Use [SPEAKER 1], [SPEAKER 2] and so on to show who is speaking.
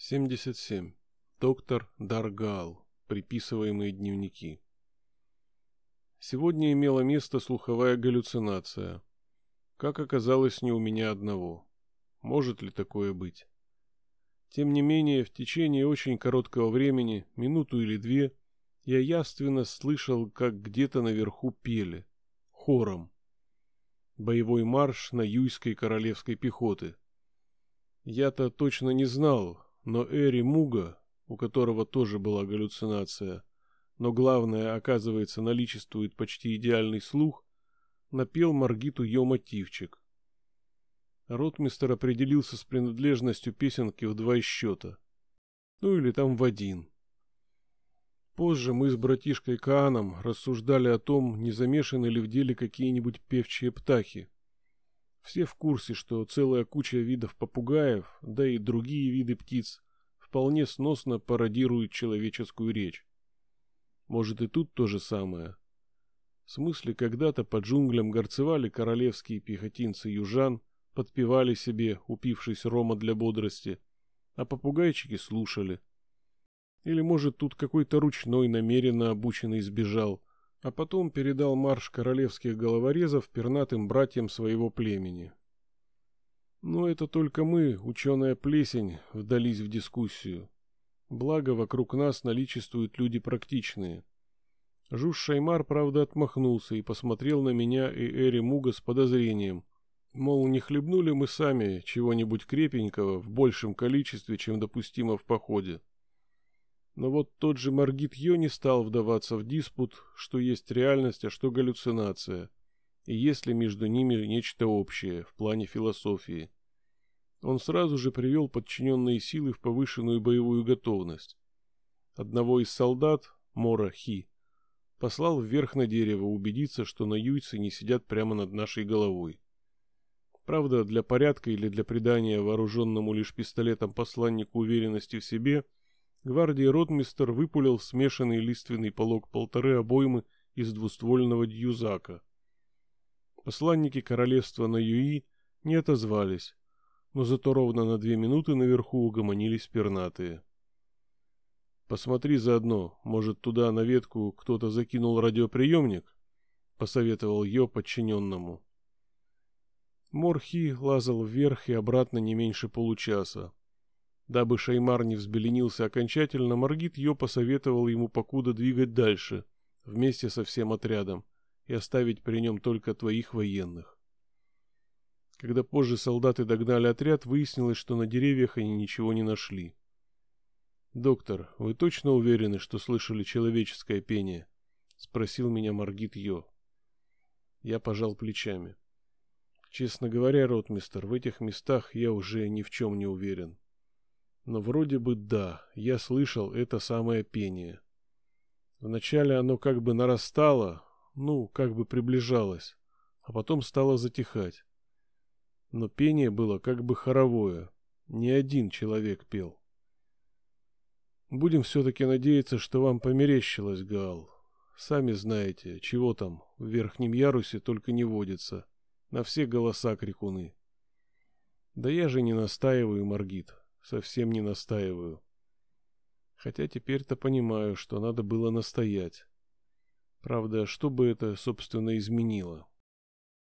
[SPEAKER 1] 77. Доктор Даргал. Приписываемые дневники. Сегодня имела место слуховая галлюцинация. Как оказалось, не у меня одного. Может ли такое быть? Тем не менее, в течение очень короткого времени, минуту или две, я явственно слышал, как где-то наверху пели. Хором. Боевой марш на юйской королевской пехоты. Я-то точно не знал, но Эри Муга, у которого тоже была галлюцинация, но главное, оказывается, наличествует почти идеальный слух, напел Маргиту ее мотивчик. Ротмистер определился с принадлежностью песенки в два счета. Ну или там в один. Позже мы с братишкой Кааном рассуждали о том, не замешаны ли в деле какие-нибудь певчие птахи. Все в курсе, что целая куча видов попугаев, да и другие виды птиц, вполне сносно пародируют человеческую речь. Может и тут то же самое. В смысле, когда-то по джунглям горцевали королевские пехотинцы южан, подпевали себе, упившись рома для бодрости, а попугайчики слушали. Или, может, тут какой-то ручной намеренно обученный сбежал, а потом передал марш королевских головорезов пернатым братьям своего племени. Но это только мы, ученая плесень, вдались в дискуссию. Благо, вокруг нас наличествуют люди практичные. Жуж Шаймар, правда, отмахнулся и посмотрел на меня и Эри Муга с подозрением. Мол, не хлебнули мы сами чего-нибудь крепенького в большем количестве, чем допустимо в походе. Но вот тот же Маргит Йо не стал вдаваться в диспут, что есть реальность, а что галлюцинация, и есть ли между ними нечто общее в плане философии. Он сразу же привел подчиненные силы в повышенную боевую готовность. Одного из солдат, Мора Хи, послал вверх на дерево убедиться, что на юйцы не сидят прямо над нашей головой. Правда, для порядка или для придания вооруженному лишь пистолетом посланнику уверенности в себе – гвардии ротмистер выпулил смешанный лиственный полог полторы обоймы из двуствольного дьюзака. Посланники королевства на Юи не отозвались, но зато ровно на две минуты наверху угомонились пернатые. «Посмотри заодно, может, туда на ветку кто-то закинул радиоприемник?» — посоветовал Йо подчиненному. Морхи лазал вверх и обратно не меньше получаса. Дабы Шаймар не взбеленился окончательно, Маргит Йо посоветовал ему покуда двигать дальше, вместе со всем отрядом, и оставить при нем только твоих военных. Когда позже солдаты догнали отряд, выяснилось, что на деревьях они ничего не нашли. «Доктор, вы точно уверены, что слышали человеческое пение?» — спросил меня Маргит Йо. Я пожал плечами. «Честно говоря, ротмистер, в этих местах я уже ни в чем не уверен». Но вроде бы да, я слышал это самое пение. Вначале оно как бы нарастало, ну, как бы приближалось, а потом стало затихать. Но пение было как бы хоровое, не один человек пел. Будем все-таки надеяться, что вам померещилось, Гаал. Сами знаете, чего там в верхнем ярусе только не водится. На все голоса крикуны. Да я же не настаиваю, Маргит совсем не настаиваю. Хотя теперь-то понимаю, что надо было настоять. Правда, что бы это, собственно, изменило?